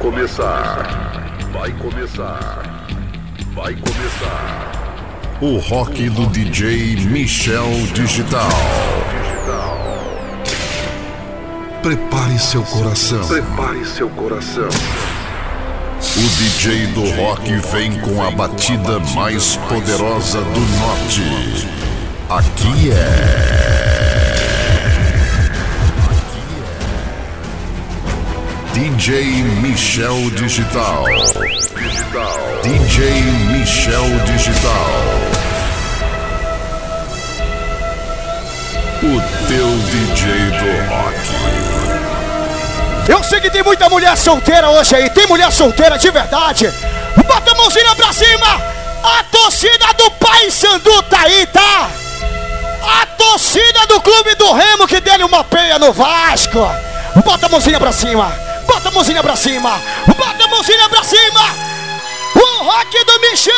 começar. Vai começar. Vai começar. O rock do DJ Michel Digital. Prepare seu coração. Prepare seu coração. O DJ do rock vem com a batida mais poderosa do norte. Aqui é. DJ Michel Digital. Digital. DJ Michel Digital. O teu DJ do rock. Eu sei que tem muita mulher solteira hoje aí. Tem mulher solteira de verdade. Bota a mãozinha pra cima. A torcida do Pai Sandu tá aí, tá? A torcida do Clube do Remo que deu uma peia no Vasco. Bota a mãozinha pra cima. Bota a mãozinha pra cima. Bota a mãozinha pra cima. O rock do Michel.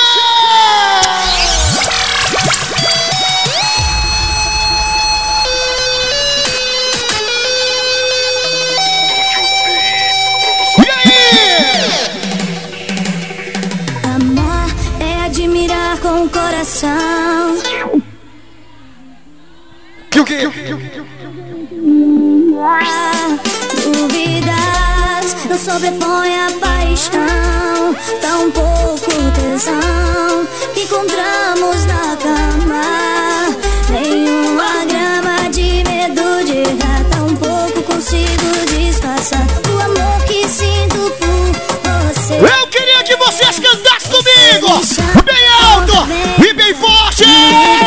E aí? Amar é admirar com o coração. E o quê? Ah, Dúvidas sobrepõe a paixão. Tão pouco tesão que encontramos na cama. Nenhuma grama de medo de errar. Tão pouco consigo disfarçar o amor que sinto por você. Eu queria que vocês cantassem comigo! Bem alto e bem forte!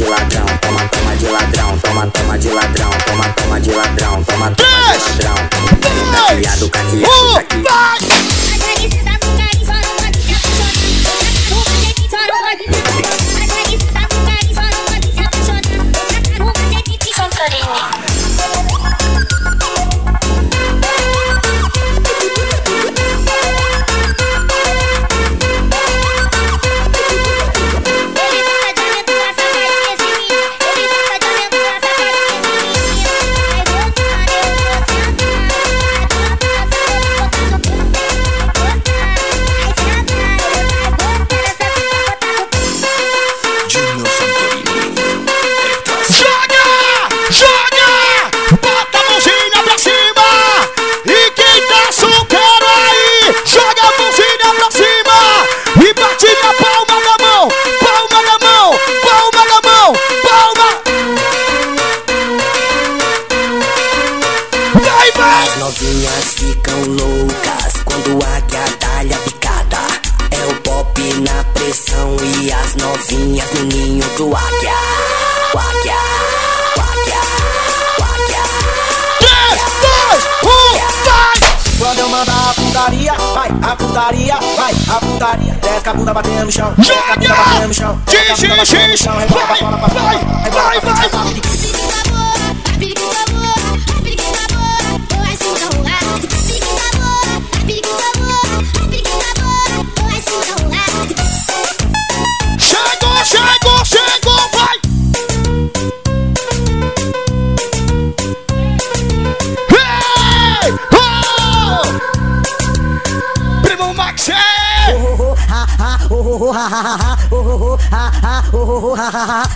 De ladrão. Toma, toma de ladrão. Toma, toma de ladrão. Toma, toma de ladrão. Toma, toma Três! de ladrão. Dois! Caqueado, caqueado, Um, vai! Batendo no chão. desce com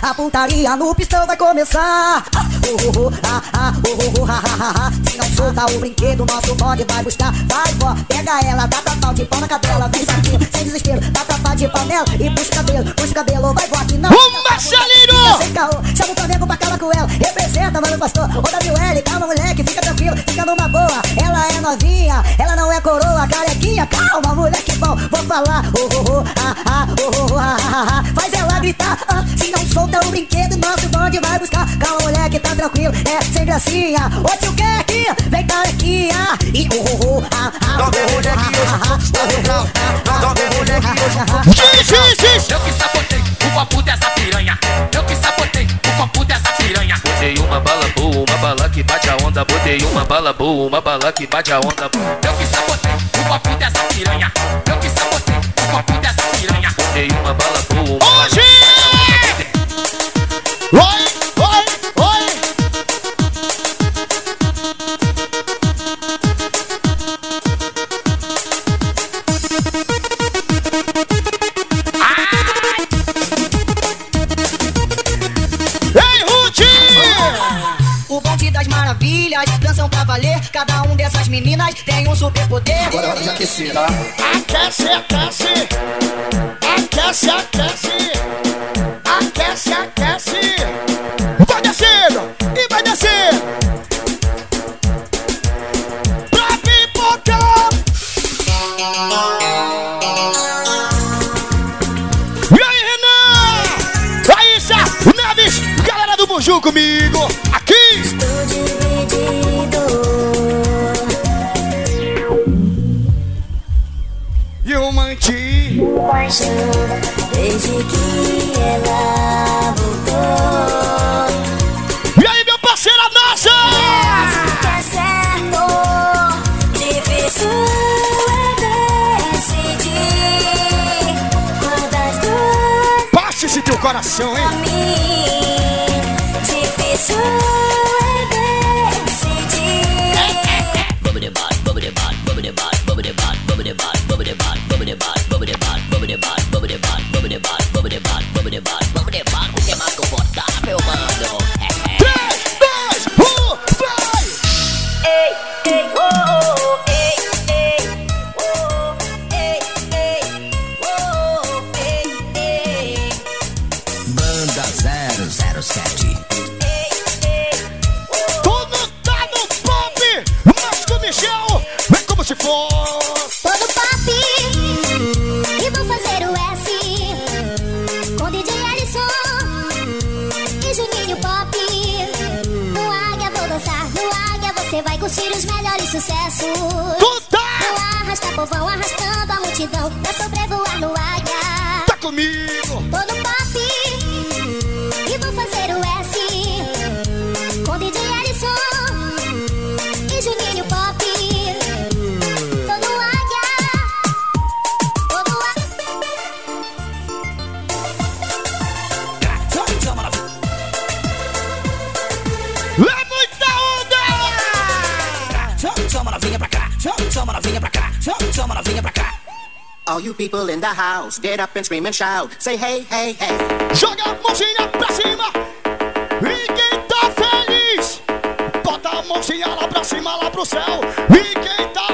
A putaria no pistão vai começar. Se não soltar o brinquedo, nosso bonde vai buscar. Vai, vó, pega ela, dá tapa de pau na cadela. Vem saquinho, sem desespero, dá tapa de panela e puxa o cabelo, puxa o cabelo. Vai, vó, que não. O Marcelino! Sem caô, chama o Flamengo pra cala com ela. Representa, mano, pastor. Ô, WL, calma, moleque, fica tranquilo, fica numa boa. Ela é novinha, ela não é coroa, carequinha. Calma, moleque bom, vou falar. Oh, oh, oh, ah, ah, oh, oh, ah, ah, ah. Faz ela gritar. ah. Se não solta o brinquedo, nosso bonde vai buscar. Calma, moleque, tá tranquilo, é sem gracinha. Ô, tio Keck, vem carequinha. E oh, oh, oh, ah, ah, Não tem mulher que hoje ah, ah, ah, Não tem mulher que hoje! Eu que sabotei o copo dessa piranha. Eu que sabotei o copo dessa piranha. Botei uma bala boa, uma bala que bate a onda. Botei uma bala boa, uma bala que bate a onda. Eu que sabotei o copo dessa piranha. Eu que sabotei Hoje! Oi, Cada um dessas meninas tem um superpoder. Agora é hora de aquecer, tá? Aquece, aquece! Aquece, aquece! Aquece, aquece! Vai descendo! E vai descendo! Pra pipocar! E aí, Renan? Raíssa, Neves, galera do Buju comigo! Paixão desde que ela voltou. E aí, meu parceiro, nossa! É certo, difícil é decidir das duas Passe esse teu coração, hein? House, get up and scream and shout. Say hey, hey, hey. Joga a mãozinha pra cima. E quem tá feliz, bota a mãozinha lá pra cima, lá pro céu. E quem tá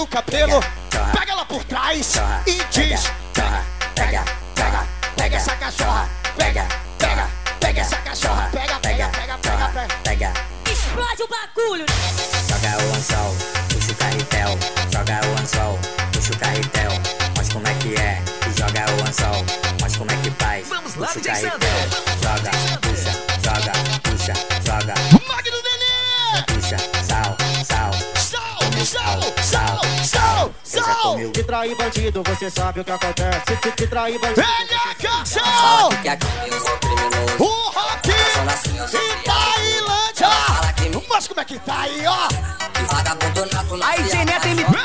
no cabelo, pega ela por trás e diz: Pega, pega, pega, pega essa cachorra, pega, pega, pega essa cachorra, pega, pega, pega, pega, pega. Explode o bagulho. Joga o anzol, puxa o carretel, joga o anzol, puxa o carretel. mas como é que é, e joga o anzol, mas como é que faz. Vamos lá, DJ Sandra. trair bandido, você sabe o que acontece. Se te trair bandido. Ele é cachorro! O rock de Tailândia! Não faz como é que tá aí, ó! Aí, Internet MP.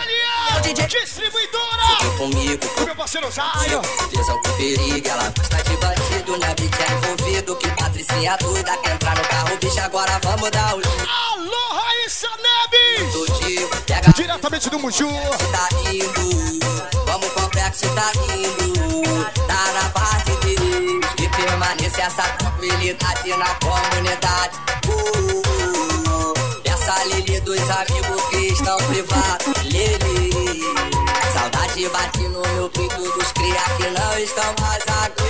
Ele DJ distribuidora! Fica comigo, o meu parceiro Zaio. Tesão com perigo, ela gosta de bandido, né? Bicho é envolvido. Que Patricinha doida quer entrar no carro, bicho, agora vamos dar o. Alô, Raíssa Neves! Pega Diretamente do Muju. Tá indo, vamos complexo tá indo. Tá na parte de Deus e permanece essa tranquilidade na comunidade. Uh, essa Lili dos amigos que estão privados. Lili, saudade bate no meu peito dos cria que não estão mais aqui.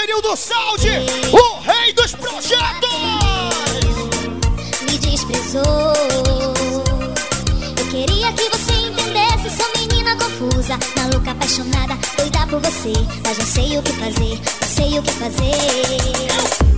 Zenildo Saldi, o rei dos projetos! me desprezou. Eu queria que você entendesse, sou menina confusa, maluca, apaixonada, doida por você. Mas não sei o que fazer, sei o que fazer.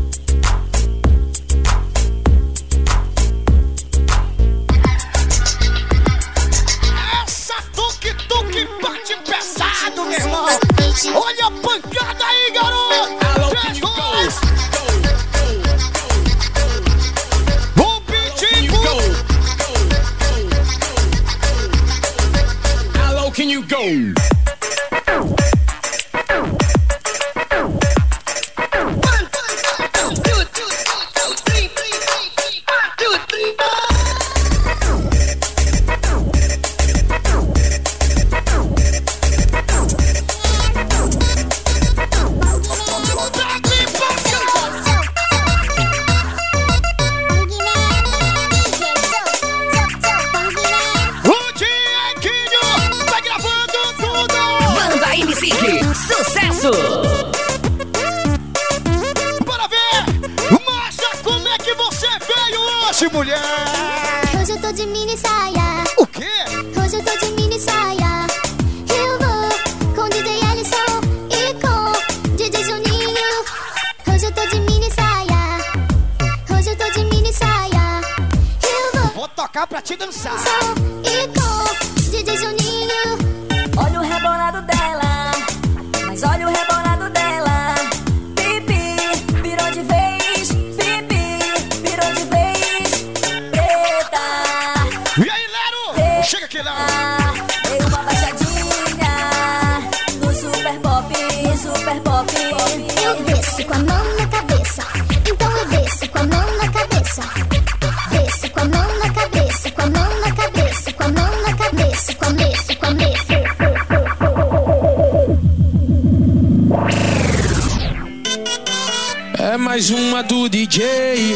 DJ.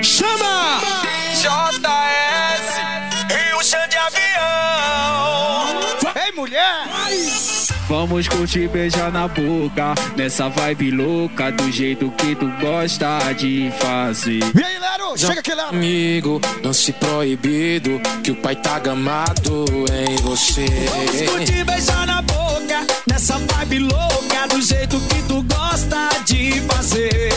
Chama! JS e o chão de avião. Ei, mulher! Vamos curtir beijar na boca. Nessa vibe louca, do jeito que tu gosta de fazer. E aí, Lero? Chega aqui, Lero! Amigo, não se proibido, que o pai tá gamado em você. Te beijar na boca, nessa vibe louca, do jeito que tu gosta de fazer.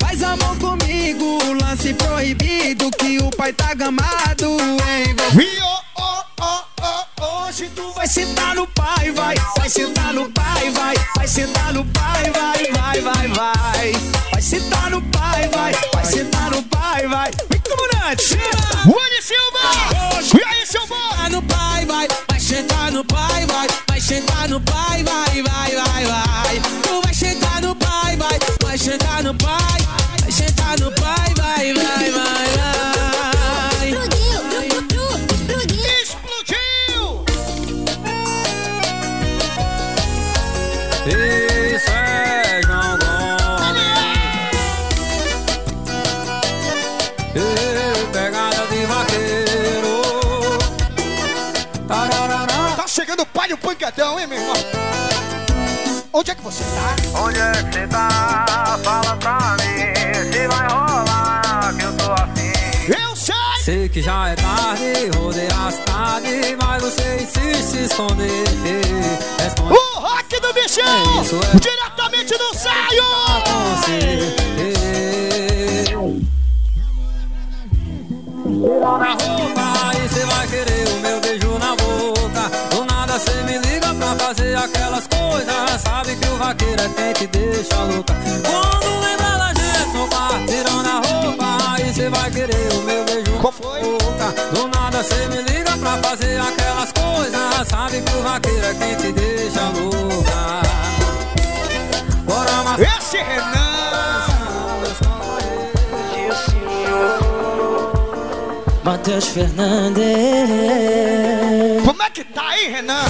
Faz amor comigo, lance proibido, que o pai tá gamado em você. E oh, oh, oh, oh, hoje tu vai sentar no pai, vai, vai sentar no pai, vai, vai sentar no pai, vai, vai, vai, vai. Vai sentar no pai, vai, vai sentar no pai, vai. Vem comandante. Willy Silva! E aí, seu bom? No pai, vai sentar no pai, vai, vai sentar no pai, vai, vai, vai, vai. Tu vai sentar no pai, vai, vai sentar no pai, vai sentar no pai, vai, vai, vai, vai. Explodiu, explodiu. Explodiu! Chegando o pai do pancadão, hein, meu irmão? Onde é que você tá? Onde é que você tá? Fala pra mim se vai rolar que eu tô afim. Eu sei! Sei que já é tarde, rodei a cidade, mas você insiste em se esconder. Responde O rock do bichão! É isso, é. Diretamente do saio! pra você. Tira na roupa aquelas coisas. Sabe que o vaqueiro é quem te deixa louca. Quando lembra da gente no bar, tirando a roupa e cê vai querer o meu beijo Qual foi? boca. Do nada cê me liga pra fazer aquelas coisas. Sabe que o vaqueiro é quem te deixa louca. Bora amassar. Esse Renan! Matheus Fernandes. Como é que tá aí, Renan?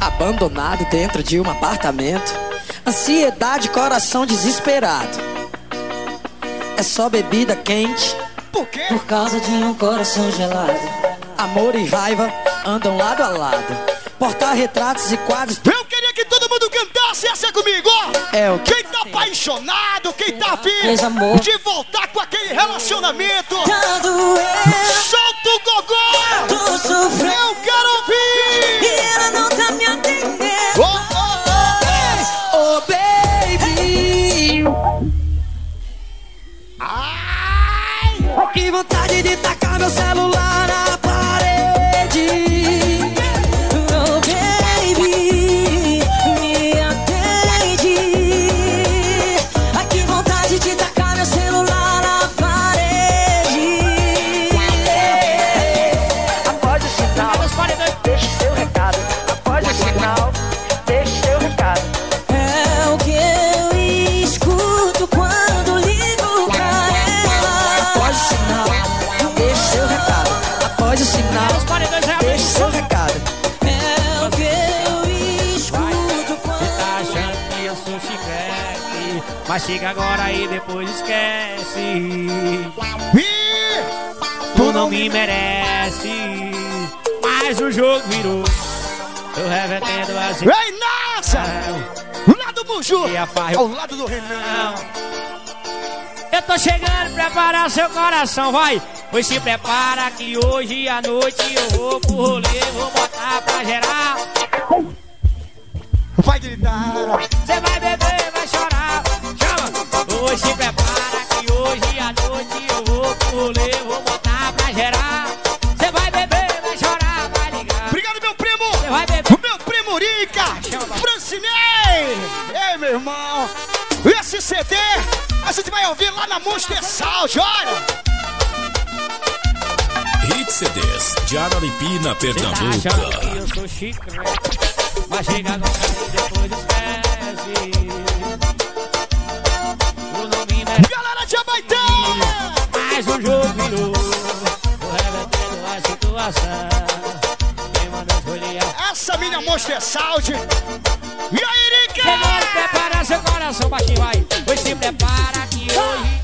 Abandonado dentro de um apartamento. Ansiedade, coração desesperado. É só bebida quente. Por quê? Por causa de um coração gelado. Amor e raiva andam lado a lado. Portar-retratos e quadros. Eu queria que todo mundo cantasse essa comigo, ó. É o que Quem tá apaixonado, quem tá afim de voltar com aquele relacionamento. Tá. Solta o gogó! Eu quero me atendendo. Oh, oh, Oh, baby. Ai! Que vontade de tacar meu celular na Mas chega agora e depois esquece Ih! Tu não me merece Mas o jogo virou Eu revertendo assim Ei, nossa! O lado do! E farra- Ao lado do Renan! Eu tô chegando, prepara seu coração, vai Pois se prepara que hoje à noite eu vou pro rolê Vou botar pra gerar Vai gritar! Você vai beber, vai chorar Se prepara que hoje à noite eu vou pro rolê Vou botar pra gerar Você vai beber, vai chorar, vai ligar Obrigado, meu primo! Você vai beber O meu primo Rica! Francinei! Ei, meu irmão! Esse CD a gente vai ouvir lá na Monster Sound, olha! Hit CDs de Araripina, Tá Pernambuco. eu sou chiclete Mas chega e depois esquece de Abaitão! Mas o jogo virou Tô revertendo a situação Quem mandou escolher Essa minha Monster Sound! E aí, Rica? Chegou, prepara seu coração, baixinho, vai Pois se prepara que hoje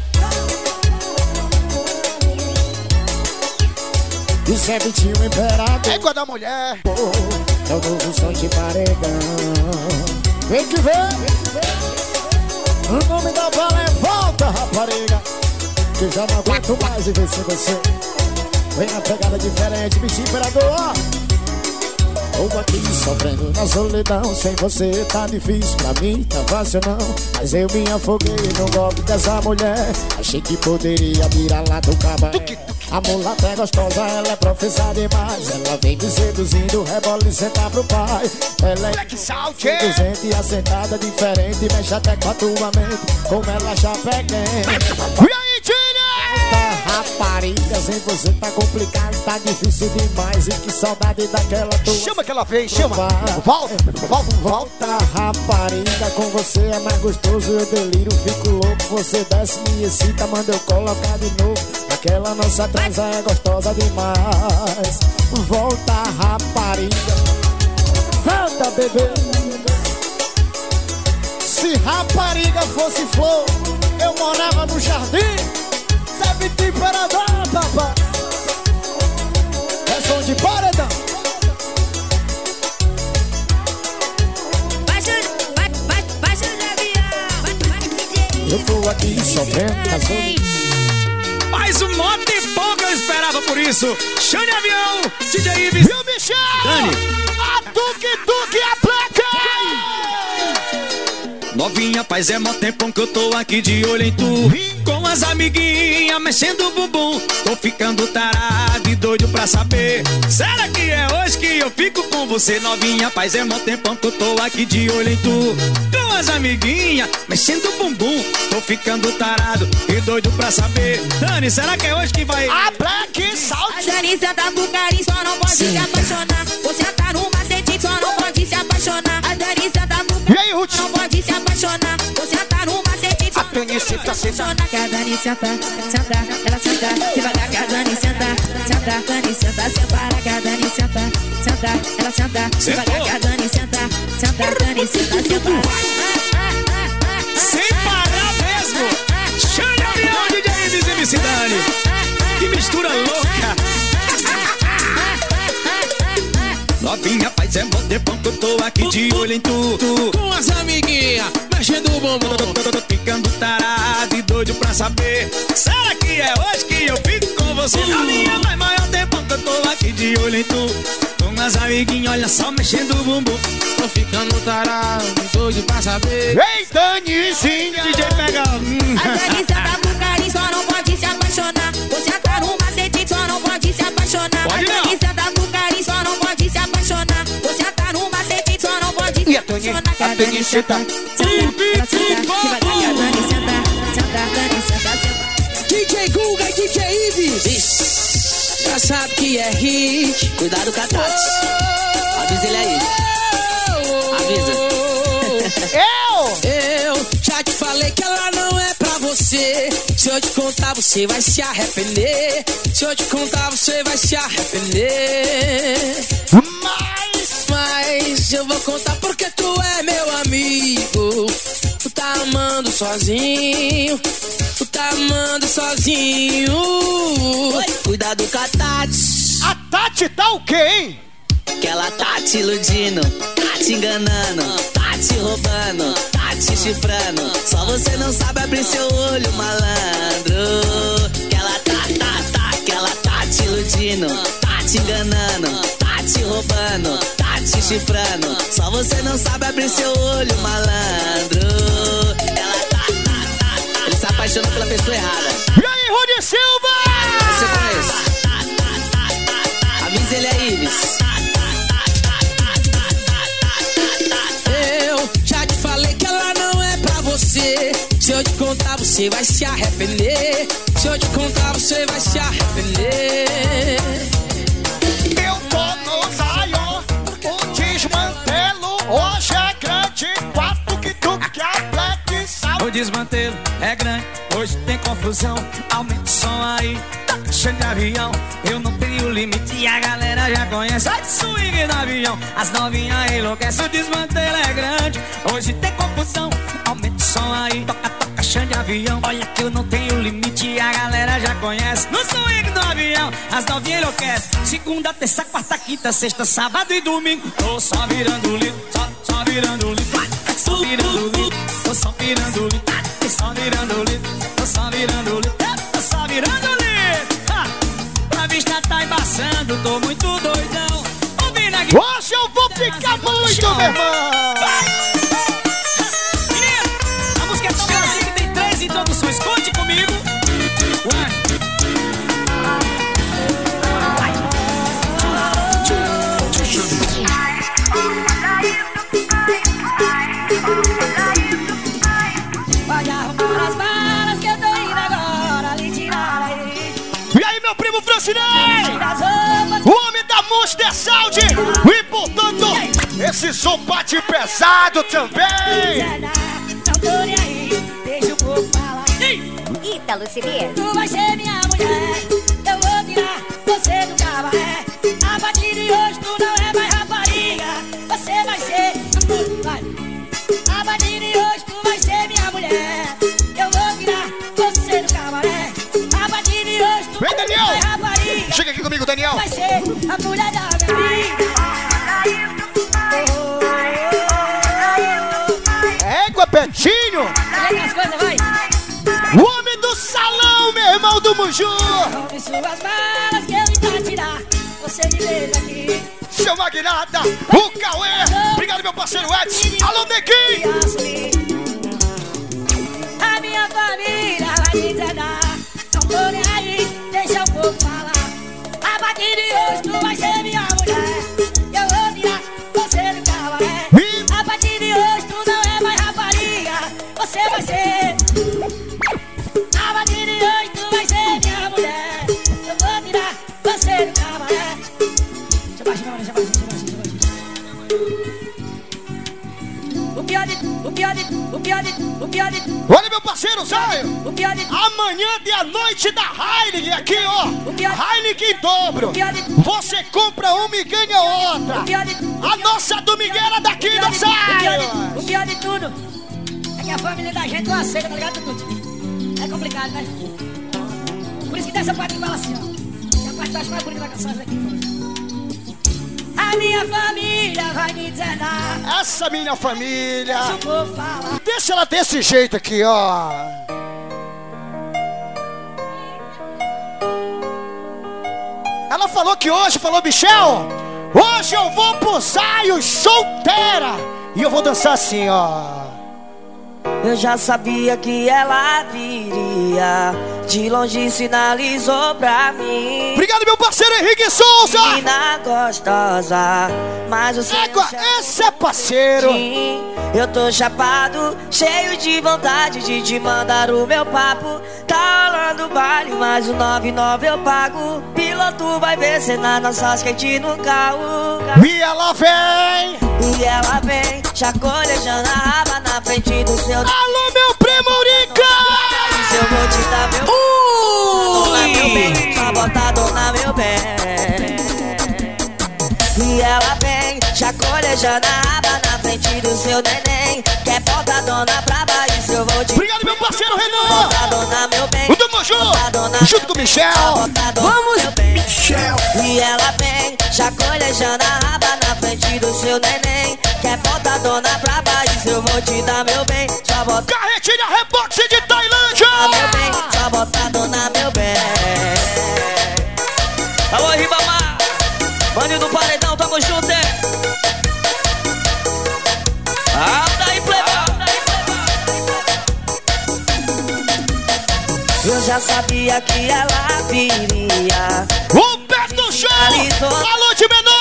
E sempre tinha um imperador. Égua da mulher! É o novo som de paredão. Vem que vem! O nome da bala é Volta, rapariga. Que já não aguento mais viver sem você. Vem na pegada diferente, bicho imperador. Ou aqui sofrendo na solidão Sem você tá difícil, pra mim tá fácil não Mas eu me afoguei no golpe dessa mulher Achei que poderia virar lá do cabaré A mulata é gostosa, ela é professora demais. Ela vem me seduzindo, rebola e senta pro pai. Ela é seduzente e assentada diferente. Mexe até com a tua mente, como ela já peguei rapariga, sem você tá complicado, tá difícil demais. E que saudade daquela tua Chama que ela vem, chama! Volta, volta, volta! Volta rapariga, com você é mais gostoso Eu deliro, fico louco, você desce, me excita Manda eu colocar de novo. Aquela nossa transa é gostosa demais. Volta rapariga Volta bebê. Se rapariga fosse flor Eu morava no jardim De paradão, papá É som de paredão. Eu tô aqui sofrendo na solidão Mais um moto e pouco eu esperava por isso. Xane Avião, DJ Ives. E o Michel! Dani. A Duque Duque a placa! Novinha, paz, é mó tempão que eu tô aqui de olho em tu. Com as amiguinhas mexendo o bumbum. Tô ficando tarado e doido pra saber. Será que é hoje que eu fico com você, novinha? Paz, é mó tempão que eu tô aqui de olho em tu. Com as amiguinhas mexendo o bumbum. Tô ficando tarado e doido pra saber. Dani, será que é hoje que vai. A Black Sound! A Danissa tá com carinho, só não pode se apaixonar. Você tá no só não pode se apaixonar. A Danissa tá com E aí, Ruth? não pode se apaixonar. Você tá no macete, A Danissa tá se apaixonar. Que a Dani senta, senta, ela senta. Devagar que a Dani senta, senta. Dani senta, separa que a Dani senta, senta, ela senta. Devagar que a Dani senta, senta. Dani senta, separa. Mas é bom tempão que eu tô aqui de olho em tu, tu. Com as amiguinhas, mexendo o bumbum tô, tô ficando tarado e doido pra saber Será que é hoje que eu fico com você na minha Mas maior tempão que eu tô aqui de olho em tu Com as amiguinhas, olha só, mexendo o bumbum Tô ficando tarado e doido pra saber Ei, Danizinha! DJ pega hum. A delícia tá com carinho, só não pode se apaixonar. Você tá no macete, só não pode se apaixonar. Pode a não. delícia tá com carinho, só não pode se apaixonar. E a apaixonar. a senta, senta. DJ Guga e DJ Ives. Já sabe que é hit. Cuidado com a Tati. Avisa ele aí. Avisa. Eu! Eu já te falei que ela não é pra você. Se eu te contar, você vai se arrepender. Se eu te contar, você vai se arrepender. Mas, Mas eu vou contar porque tu é meu amigo. Tu tá amando sozinho. Tu tá amando sozinho. Cuidado com a Tati. a Tati tá o quê, hein? Que ela tá te iludindo, tá te enganando, tá te roubando, tá te chifrando. Só você não sabe abrir seu olho, malandro. Que ela tá, tá, tá, que ela tá te iludindo, tá te enganando, tá te roubando, tá te chifrando. Só você não sabe abrir seu olho, malandro. Ela tá, tá, tá, tá. Ele se apaixonou pela pessoa errada. E aí, Rony Silva? Você conhece? Avisa ele aí, Ives. Contar, você vai se arrepender. Se eu te contar, você vai se arrepender. Eu tô no Zion, o desmantelo. Hoje é grande, quatro que tu que a Black Sabbath. O desmantelo é grande, hoje tem confusão. Aumenta o som aí, tá cheio de avião. Eu não tenho limite e a galera já conhece. Ai, swing no avião, as novinhas enlouquecem. O desmantelo é grande, hoje tem confusão. Aumenta o som aí, toca, toca, cheio de avião. Olha que eu não tenho limite a galera já conhece. No swing no avião, as novinhas enlouquecem. Segunda, terça, quarta, quinta, sexta, sábado e domingo. Tô só virando o litro, só, só virando o litro. Vai, Só virando o litro, tô só virando o litro. Tô só virando o litro, tô só virando o litro. Tô só virando o litro. Ha! A vista tá embaçando, tô muito doidão. Hoje eu vou ficar muito, meu irmão. Conte comigo. E aí, meu primo Francinei? O homem da Monster Sound. E portanto, esse som bate pesado também. Não tô nem aí, Ítalo Civier. Tu vai ser minha mulher, eu vou tirar você do cabaré. A partir de hoje tu não é mais rapariga, você vai ser. Vai. A partir de hoje tu vai ser minha mulher, eu vou tirar você do cabaré. A partir de hoje tu Vem, não é Daniel. mais rapariga, Chega aqui comigo, Daniel. vai ser a mulher da minha vida. Égua, Betinho. Ajeita as coisas, vai. Do Muju. Arrume suas malas que eu vim tirar você de vez aqui. Seu Magnata, o Cauê. Obrigado, meu parceiro Edson. Alô, Neguinho. A minha família vai me treinar. Não tô nem aí, deixa o povo falar. A partir de hoje tu vai ser minha mulher. Eu vou tirar você do cabaré. A partir de hoje tu não é mais rapariga. Você vai ser. Olha, meu parceiro, Zé. De, Amanhã de a noite da Heineken aqui, ó. Heineken em dobro. Você compra uma e ganha outra. A nossa domingueira daqui do o pior, de, Zé. o pior de tudo é que a família da gente não aceita, tá ligado? É complicado, né? Por isso que dessa parte que fala assim, ó. Que é a parte mais bonita da canção é aqui. A minha família vai me. Essa minha família. Deixa falar. Ela desse jeito aqui, ó. Ela falou que hoje, falou, Michel, hoje eu vou pro saio solteira. E eu vou dançar assim, ó. Eu já sabia que ela viria. De longe sinalizou pra mim. Obrigado, meu parceiro Henrique Souza. Menina gostosa, mas o esse é parceiro. Eu tô chapado, cheio de vontade de te mandar o meu papo. Tá rolando baile, mas o 99 eu pago. Piloto vai ver cena nossas quente no carro. E ela vem. E ela vem, chacolejando a raba na do seu. Alô, meu primo Urica! Eu vou te dar meu. Bem, só bota dona meu bem. E ela vem, chacolejando a raba na frente do seu neném. Quer bota dona brava, isso eu vou te. Obrigado, meu parceiro Renan. Bota dona meu bem. O do Moju, junto com o Michel. Vamos, Michel. E ela vem, chacolejando a raba na frente do seu neném. Quer bota dona brava, isso eu vou te dar meu bem. Só bota. Carretilha rebote de Tailândia. Meu bem, só bota dona meu bem. Alô, Ribamar. Mano do Paredão, tamo junto, é? Alta aí, plebão. Eu já sabia que ela viria. Humberto Show! Alô de menor!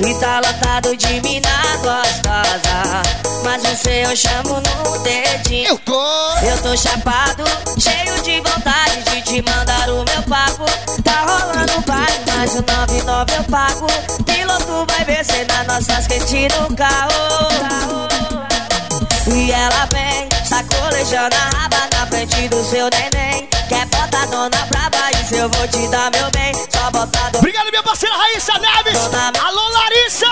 E tá lotado de mina gostosa. Mas você eu chamo no dedinho. Eu tô! Eu tô chapado, cheio de vontade de te mandar o meu papo. Tá rolando baile, mas o 99 eu pago. Piloto vai ver cena nossas quentes no carro. E ela vem, sacolejando a raba na frente do seu neném. Quer botar dona braba, isso eu vou te dar meu bem. Só botar dona. Obrigado, minha parceira Raíssa Neves. Alô, Larissa!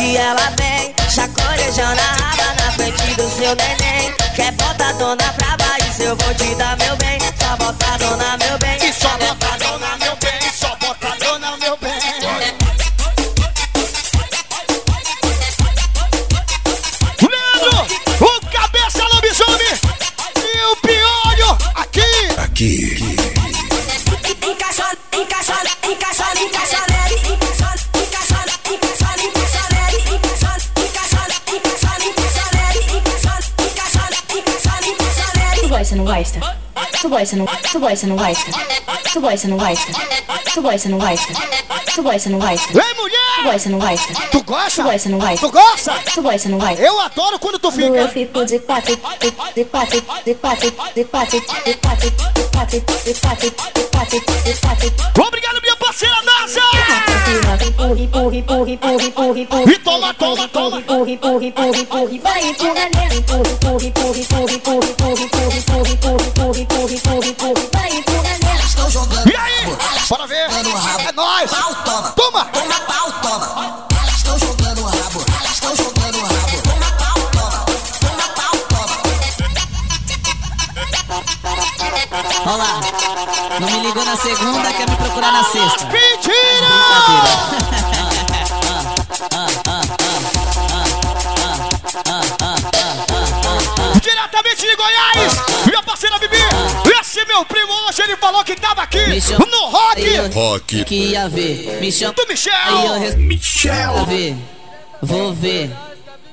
E ela vem, chacolejando a raba na frente do seu neném. Quer botar dona braba, isso eu vou te dar meu bem. Só botar dona meu bem. E só botar não gosta? Tu gosta, não, tu gosta, não gosta? Tu gosta, não gosta? Tu gosta, não gosta? Tu gosta, não gosta? Ei, mulher! Tu gosta, não gosta? Tu gosta? Tu gosta, não gosta? Tu gosta? Tu gosta, não gosta? Eu adoro quando tu Quando eu fica. fico de quatro, de, quatro, de quatro, de quatro, de quatro, de quatro, de quatro, de quatro, de quatro. Obrigado, minha parceira NASA! E toma, toma, toma. Vai empurra, empurra, empurra, empurra, empurra, Nóis. Pau, toma. Toma. Toma pau, toma. Elas estão jogando rabo. Elas estão jogando rabo. Toma pau, toma. Toma pau, toma. Olha lá. Não me ligou na segunda, quer me procurar na sexta. Diretamente de Goiás, minha parceira Bibi. Esse meu primo hoje ele falou que tava aqui no rock. Eu- Rock. Que ia ver. Me chama. Do Michel. Eu res- Michel. Vou ver. Vou ver.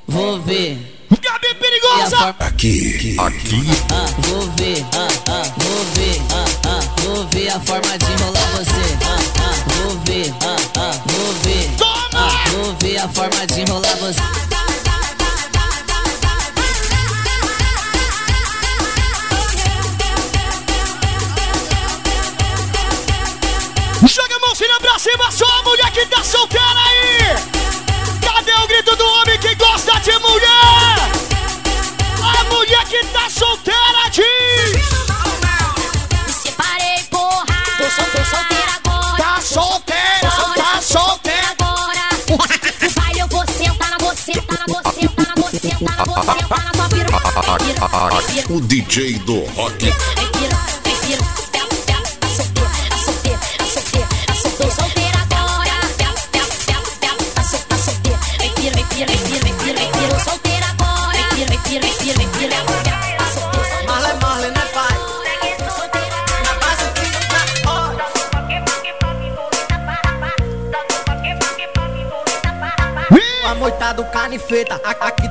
Vou ver. Gabi perigosa. Aqui. Aqui. Ah, vou ver, ah, ah, vou ver, ah, ah, vou ver a forma de enrolar você. Ah, ah, vou ver, ah, ah, vou ver. Ah, vou ver a forma de enrolar você. Mãozinha pra cima, só a mulher que tá solteira aí. Cadê o grito do homem que gosta de mulher? A mulher que tá solteira diz. Me separei, porra. Tô, sol, tô solteira agora. Tá solteira, tá solteira. agora. No baile eu vou sentar na você, sentar na você, sentar na você, sentar na você, sentar na tua piroca. O DJ do rock. Vem pira, vem pira,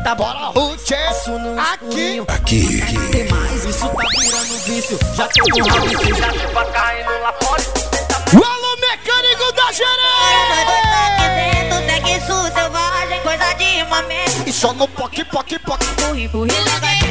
tá bora Isso no escurinho. Aqui. Tem mais, isso tá virando vício. Já tô com rabo, já tô pra caindo lá fora. Alô, mecânico da Dentro, segue sul, selvagem, coisa de momento. E só no poque, poque, poque. Empurre, empurre,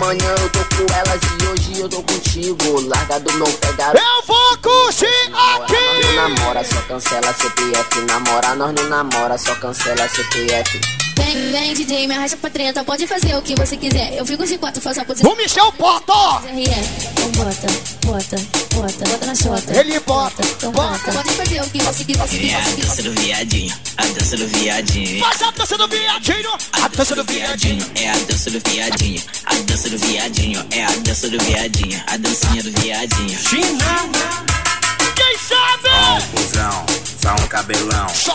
Amanhã eu tô com elas e hoje eu tô contigo. Larga do meu pé, garoto. Eu vou curtir Nós aqui! Não namora, só cancela CPF. Namora, nós não namora, só cancela CPF. Vem, vem, DJ, me arrasta pra treta. Pode fazer o que você quiser. Eu fico de quatro, faço a posição. O Michel bota! ó. Então bota, bota, bota, bota na chota. Ele bota, Então bota. Pode fazer o que você quiser. É a dança do viadinho, a dança do viadinho. Faz a dança do viadinho! A dança do viadinho! É a dança do viadinho, a dança do viadinho. É a dança do viadinho, a dancinha do viadinho. Quem sabe? Só um cuzão, só um cabelão. Só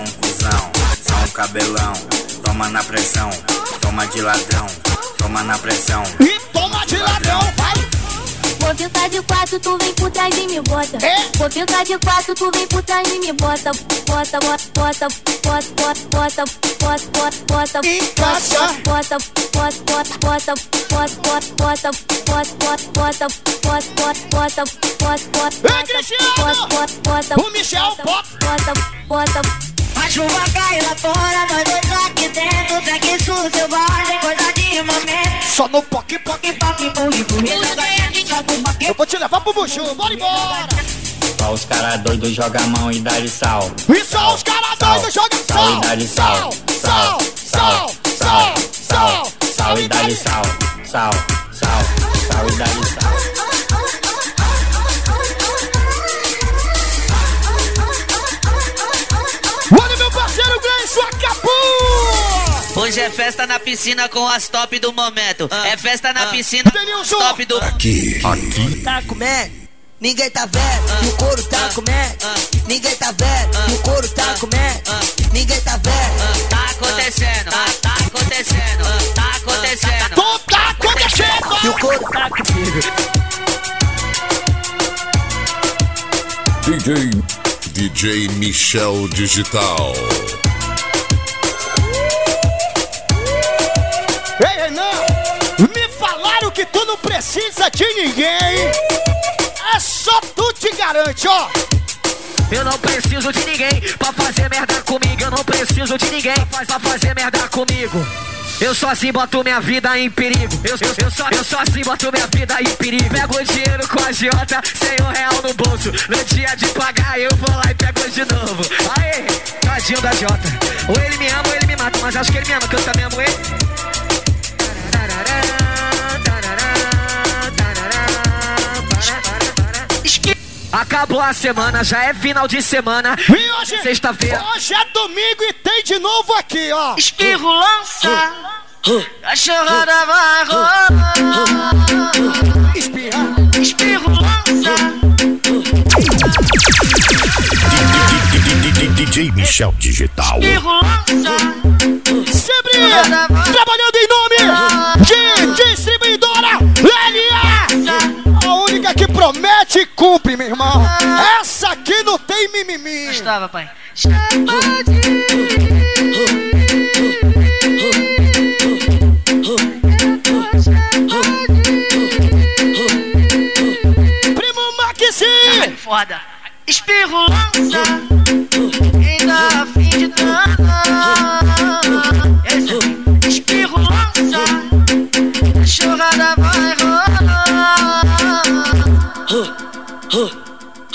um cuzão, só um cabelão. Toma na pressão, toma de ladrão, toma na pressão. E toma de ladrão, vai! Vou ficar de quatro, tu vem por trás e me bota. Vou ficar de quatro, tu vem por trás e me bota. Bota, bota, bota, bota, bota, bota, bota, bota, bota. Bota, bota, bota, bota, bota, bota, Ei, Cristiano! O Michel Pop! Faz uma gailatória, nós dois aqui dentro. Segue sul selvagem, coisa de momento? Só no poque, poque, poque, boi Corrida Eu vou te levar pro bucho, bora embora. Só os cara doido joga a mão e dá de sal. E só os cara doido joga sal E dá-lhe sal, sal, sal, sal, sal, sal. Sal e dá de sal. Sal, sal, sal e dá de sal. Olha meu parceiro Gleison Acapu! Hoje é festa na piscina com as top do momento. É festa na piscina com as top do. Aqui. Aqui. Tá comendo, ninguém tá vendo. E o couro tá comendo, ninguém tá vendo. E o couro tá comendo, ninguém tá vendo. Tá acontecendo, tá acontecendo, tá acontecendo. Tô tá acontecendo! E o couro tá comigo. DJ. DJ Michel Digital. Ei, Renan! Me falaram que tu não precisa de ninguém! Só tu te garante, ó! Eu não preciso de ninguém pra fazer merda comigo. Eu não preciso de ninguém pra fazer merda comigo. Eu assim boto minha vida em perigo. Eu, eu, eu, só, eu assim boto minha vida em perigo. Pego o dinheiro com a Jota, sem um real no bolso. No dia de pagar, eu vou lá e pego de novo. Aê, tadinho da Jota. Ou ele me ama ou ele me mata, mas acho que ele me ama, que eu também amo ele. Acabou a semana, já é final de semana. E hoje, Sexta-feira. hoje é domingo e tem de novo aqui, ó! Espirro lança, cachorrada vai rolar. Espirra! Espirro lança. DJ Michel Digital. Sempre promete e cumpre, meu irmão! Essa aqui não tem mimimi! Estava, pai. Primo Maxi! Foda. Espirro lança, ainda a fim de aqui. Espirro lança, cachorrada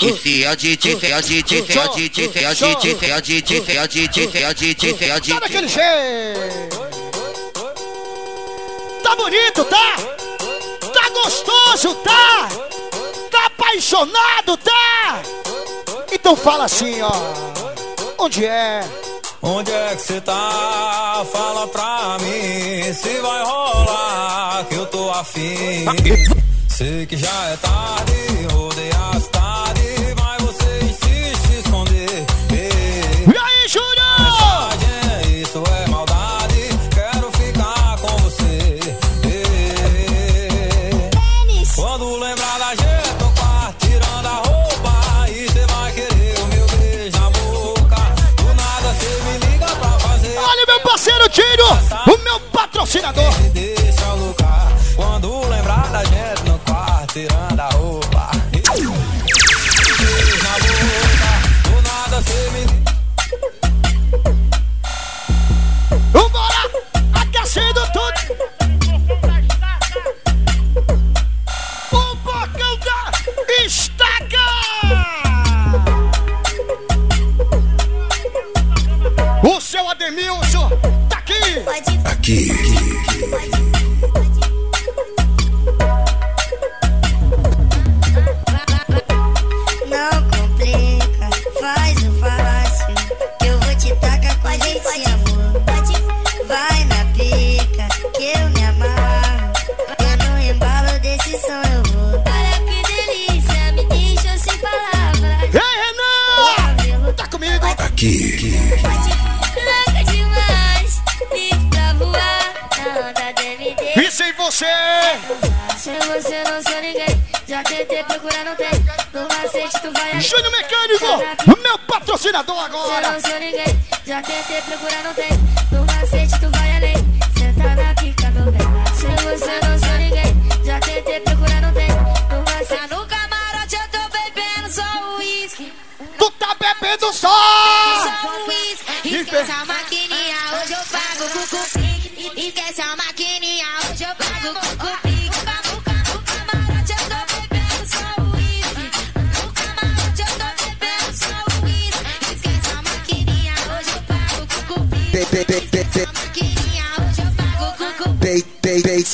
Esse é o DJ, esse é o DJ, esse é o DJ, esse é o DJ, esse é o DJ, esse é o DJ, esse é o é o Tá daquele jeito. Tá bonito, tá? Tá gostoso, tá? Tá apaixonado, tá? Então fala assim, ó. Onde é? Onde é que cê tá? Fala pra mim se vai rolar que eu tô afim. Sei que já é tarde, rodou. patrocinador.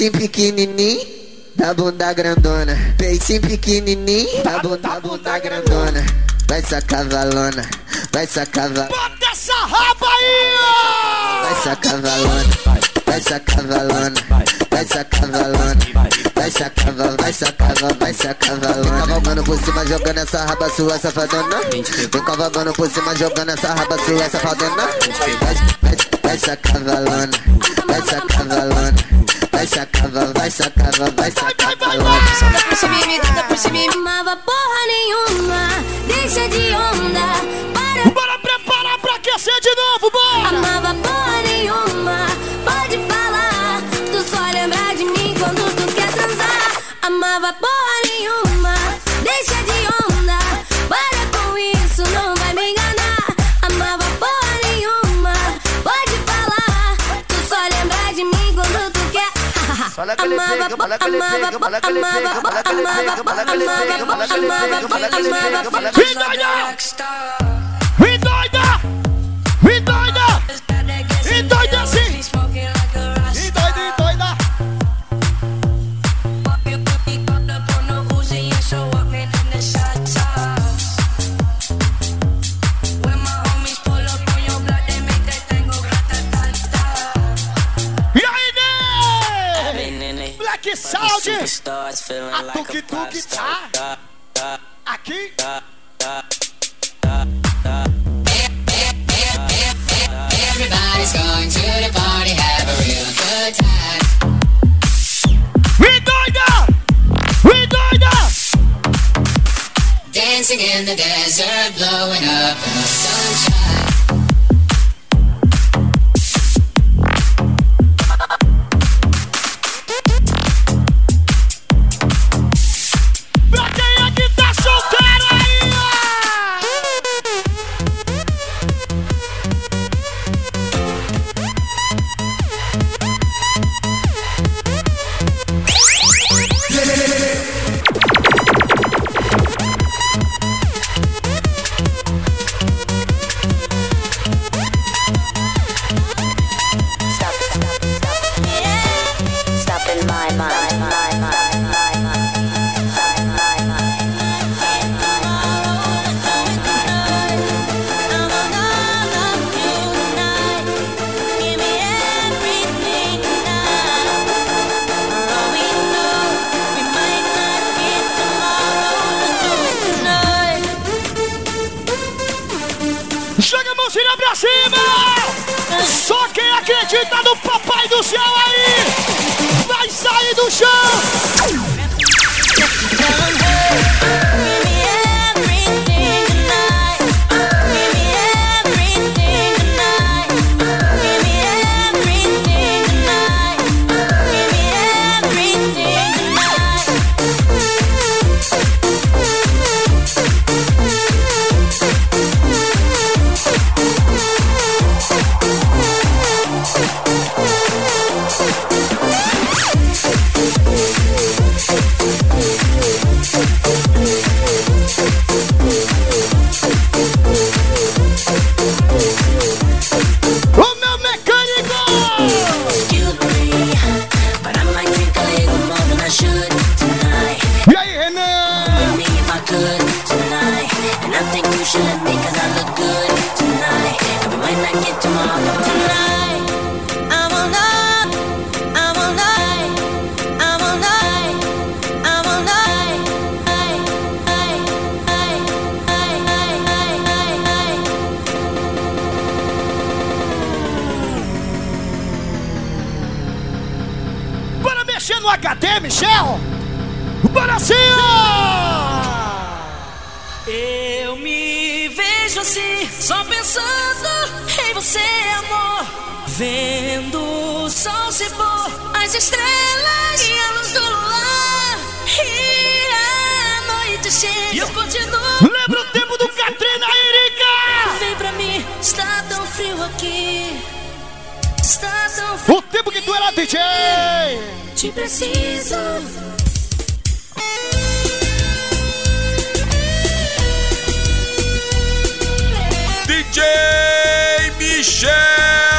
Peitinho pequenininho da bunda grandona. Peitinho pequenininho da bunda, da bunda grandona. Vai essa cavalona, vai essa cavalona. Bota essa raba aí, ó! Vai essa cavalona, vai essa cavalona, vai essa cavalona. Vai cavalona. vai sacava, vai sacavalona Cavalgando por cima, jogando essa raba sua safadona Vem cavalgando por cima, jogando essa raba sua safadona Vai, cavalona, vai sacavalona, cavalona saca, vai, vai, saca, vai logo. Sobe por cima vai me vai por cima e vai mava, vai Pina Yaks! No papai do céu aí? Vai sair do chão! Sol se pôr, as estrelas e a luz do luar. E a noite chega. E eu continuo. Lembra o tempo do Katrina Erika? Vem pra mim, está tão frio aqui. Está tão frio. O tempo que tu era DJ! Te preciso. DJ Michel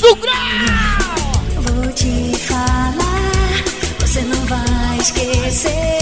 Do grau! Vou te falar, você não vai esquecer.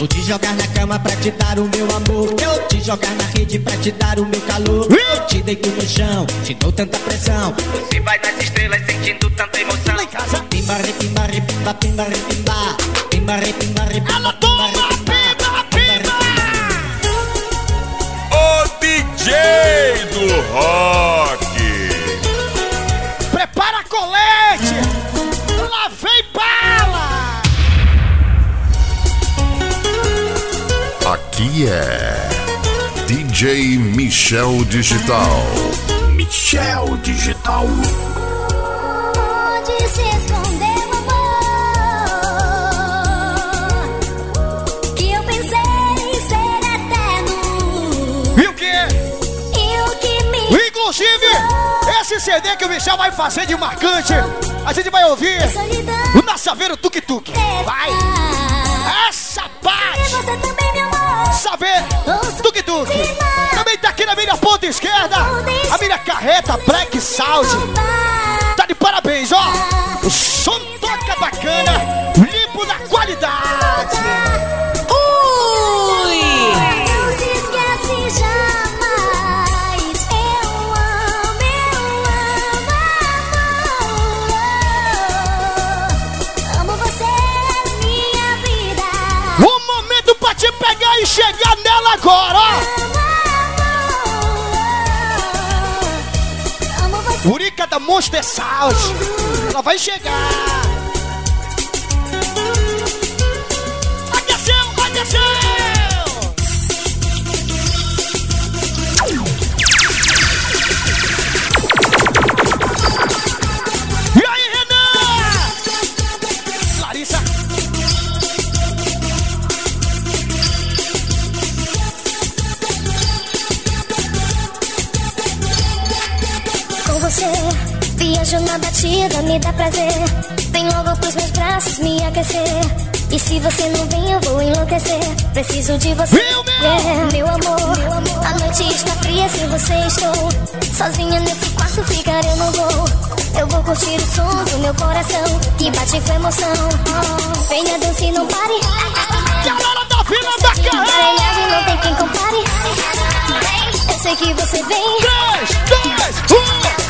Vou te jogar na cama pra te dar o meu amor. Eu te jogar na rede pra te dar o meu calor. Eu te deito no chão, te dou tanta pressão. Você vai nas estrelas sentindo tanta emoção. Lá em casa. Pimba, repimba, repimba, pimba, repimba. Pimba, repimba, repimba. Ela toma, pimba, pimba, O DJ do rock. É DJ Michel Digital. Michel Digital. Onde se escondeu, amor? Que eu pensei ser eterno. E o quê? E o que me. Inclusive, esse CD que o Michel vai fazer de marcante, a gente vai ouvir na Saveiro Tuk Tuk. Vai! Essa parte! Saber Tuk Tuk. Também tá aqui na minha ponta esquerda, a minha carreta Black Sound. Tá de parabéns, ó! O som toca bacana, limpo na qualidade. Agora, ó. Furica da Monster Sound. Ela vai chegar. Na batida, me dá prazer. Vem logo pros meus braços me aquecer. E se você não vem, eu vou enlouquecer. Preciso de você, yeah, meu amor. A noite está fria, sem você estou. Sozinha nesse quarto, ficar eu não vou. Eu vou curtir o som do meu coração, que bate com emoção. Venha dança e não pare. Galera da Vila da Caralho, não tem quem compare. Eu sei que você vem. 3, 2, 1.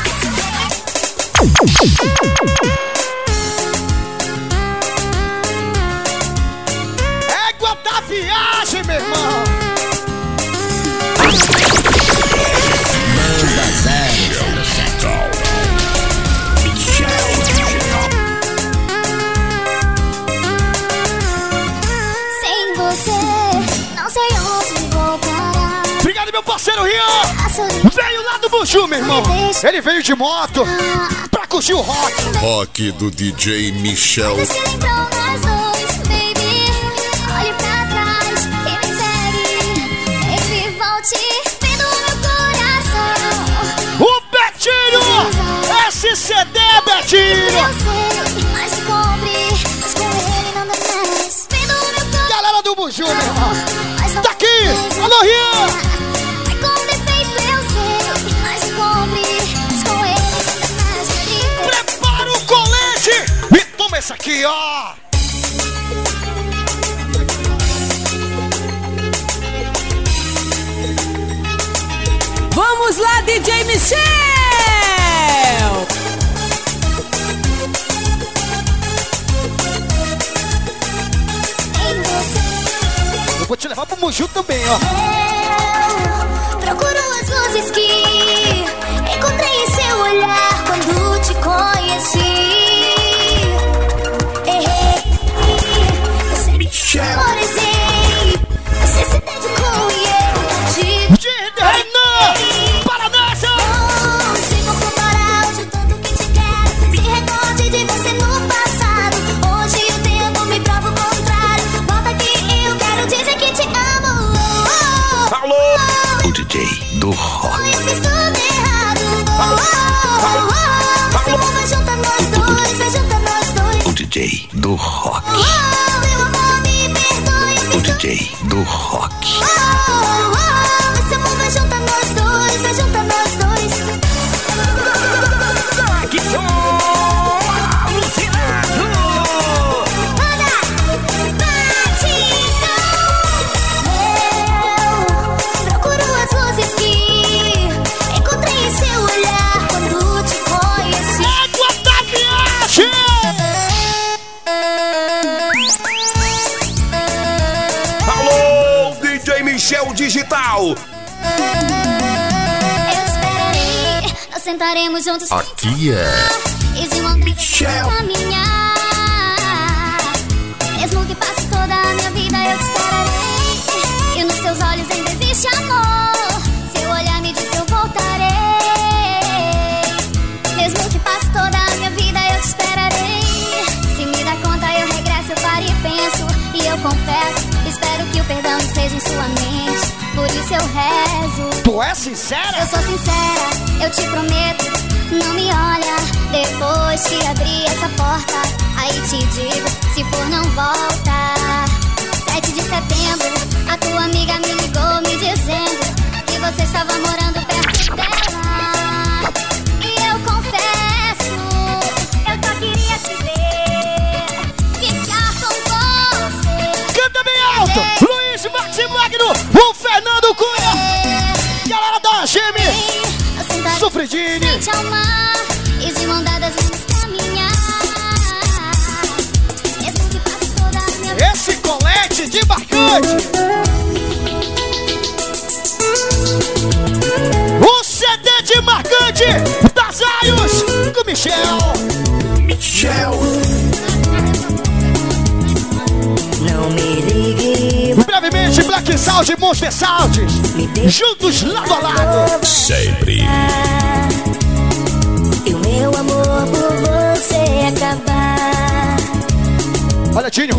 Égua da viagem, meu irmão. Manda zero. Sem você, não sei onde vou parar. Obrigado, meu parceiro Rian. Veio lá do Buju, meu irmão. Ele veio de moto pra curtir o rock. Rock do DJ Michel. Então nós dois, baby, olhe pra trás e me pegue. Baby, volte, vem do meu coração. O Betinho! Esse CD, Eu Betinho! Aqui, ó! Vamos lá, DJ Michel! Eu vou te levar pro Buju também, ó. Sentaremos juntos. Aqui é Michel. caminhar. Mesmo que passe toda a minha vida, eu te esperarei. E nos teus olhos ainda existe amor. Seu olhar me diz que eu voltarei. Mesmo que passe toda a minha vida, eu te esperarei. Se me dá conta, eu regresso, eu paro e penso. E eu confesso, espero que o perdão esteja em sua mente. Por isso eu rezo. Tu é sincera? Eu sou sincera, eu te prometo. Não me olha, depois te abrir essa porta. Aí te digo, se for não volta. 7 de setembro, a tua amiga me ligou me dizendo que você estava morando perto dela. E eu confesso, eu só queria te ver. Ficar com você. Canta bem alto! Gemi, Sofridini. Ao mar, e de mão vamos caminhar. Esse colete de marcante. O CD de marcante Das Zaios com Michel. Michel. Brevemente, Black Sound e Monster Sound. Juntos lado a lado. Sempre. E o meu amor por você acabar. Olha, Tinho,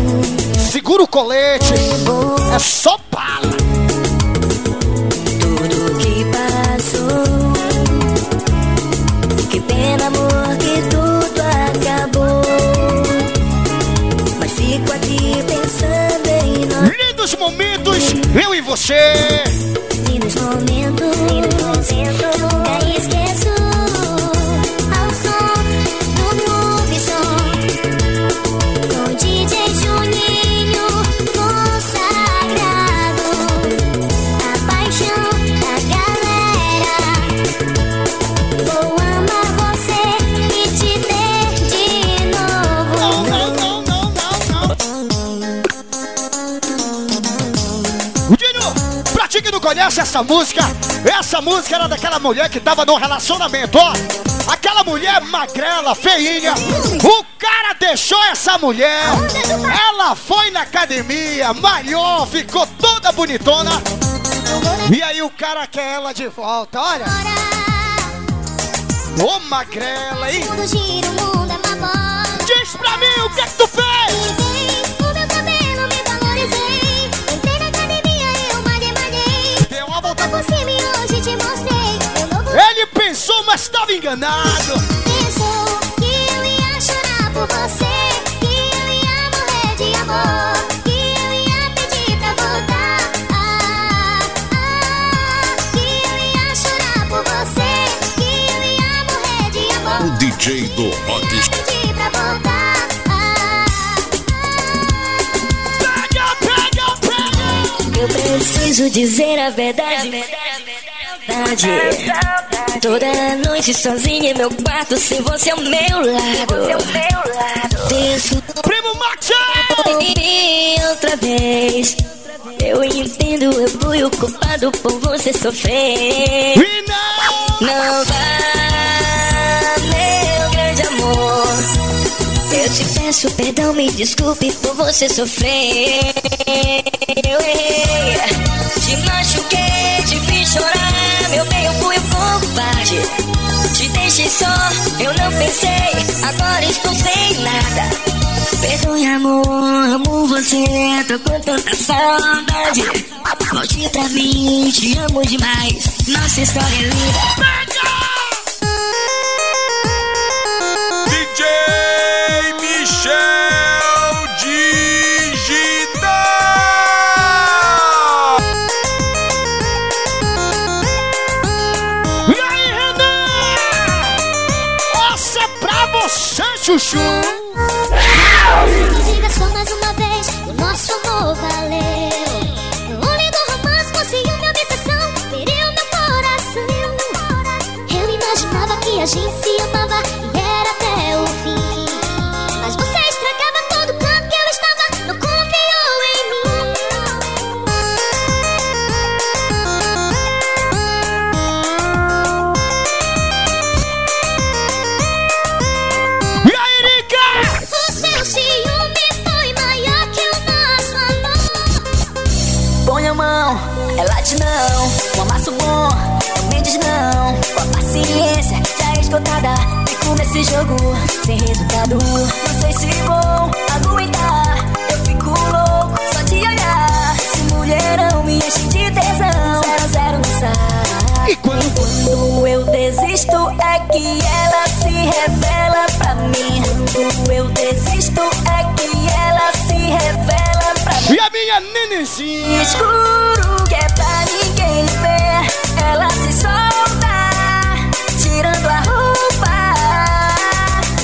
segura o colete. É só bala. Tudo que passou. Momentos, eu e você. Lindos momentos, nunca esqueço. Conhece essa música, essa música era daquela mulher que tava num relacionamento, ó. Aquela mulher magrela, feinha. O cara deixou essa mulher. Ela foi na academia, malhou, ficou toda bonitona. E aí o cara quer ela de volta, olha. Ô magrela, hein? É. Diz pra mim o que é que tu fez? Mas estava enganado. pensou que eu ia chorar por você. Que eu ia morrer de amor. Que eu ia pedir pra voltar. Ah, ah, que eu ia chorar por você. Que eu ia morrer de amor. O DJ do Rock. Pedir pra voltar. Ah, Pega, pega, pega. Eu preciso dizer a verdade. Verdade. Toda noite sozinha em meu quarto, sem você ao meu lado. Desço Primo Max! e outra vez. Eu entendo, eu fui o culpado por você sofrer. E não! Não vá, meu grande amor. Eu te peço perdão, me desculpe por você sofrer. Eu errei, te machuquei, te fiz chorar. Covarde. Te deixei só, eu não pensei. Agora estou sem nada. Perdoe, amor, amo você, tô com tanta saudade. Volte pra mim, te amo demais. Nossa história é linda. DJ Michel Chuchu! Diga só mais uma vez, o nosso amor valeu. É latinão. Um amasso bom, não me diz não. Com a paciência já esgotada. Fico nesse jogo sem resultado. Não sei se vou aguentar. Eu fico louco só de olhar. Esse mulherão me enche de tesão. Zero, zero não sai. E quando- Quando eu desisto é que ela se revela pra mim. Quando eu desisto é que ela se revela pra mim. E a minha nenenzinha? É pra ninguém ver Ela se solta Tirando a roupa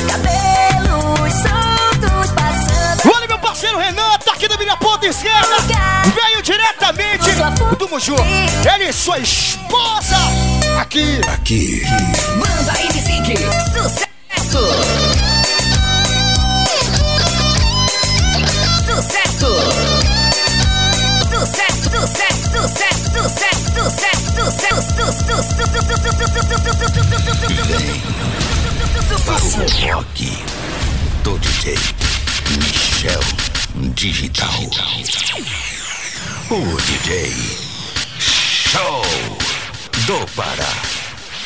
Cabelos soltos passando Olha, meu parceiro Renan, tá aqui na minha ponta esquerda. Veio diretamente do Muju. Ele e sua esposa aqui. Aqui. Manda aí, Sucesso Rock do DJ Michel Digital. O DJ Show do Pará.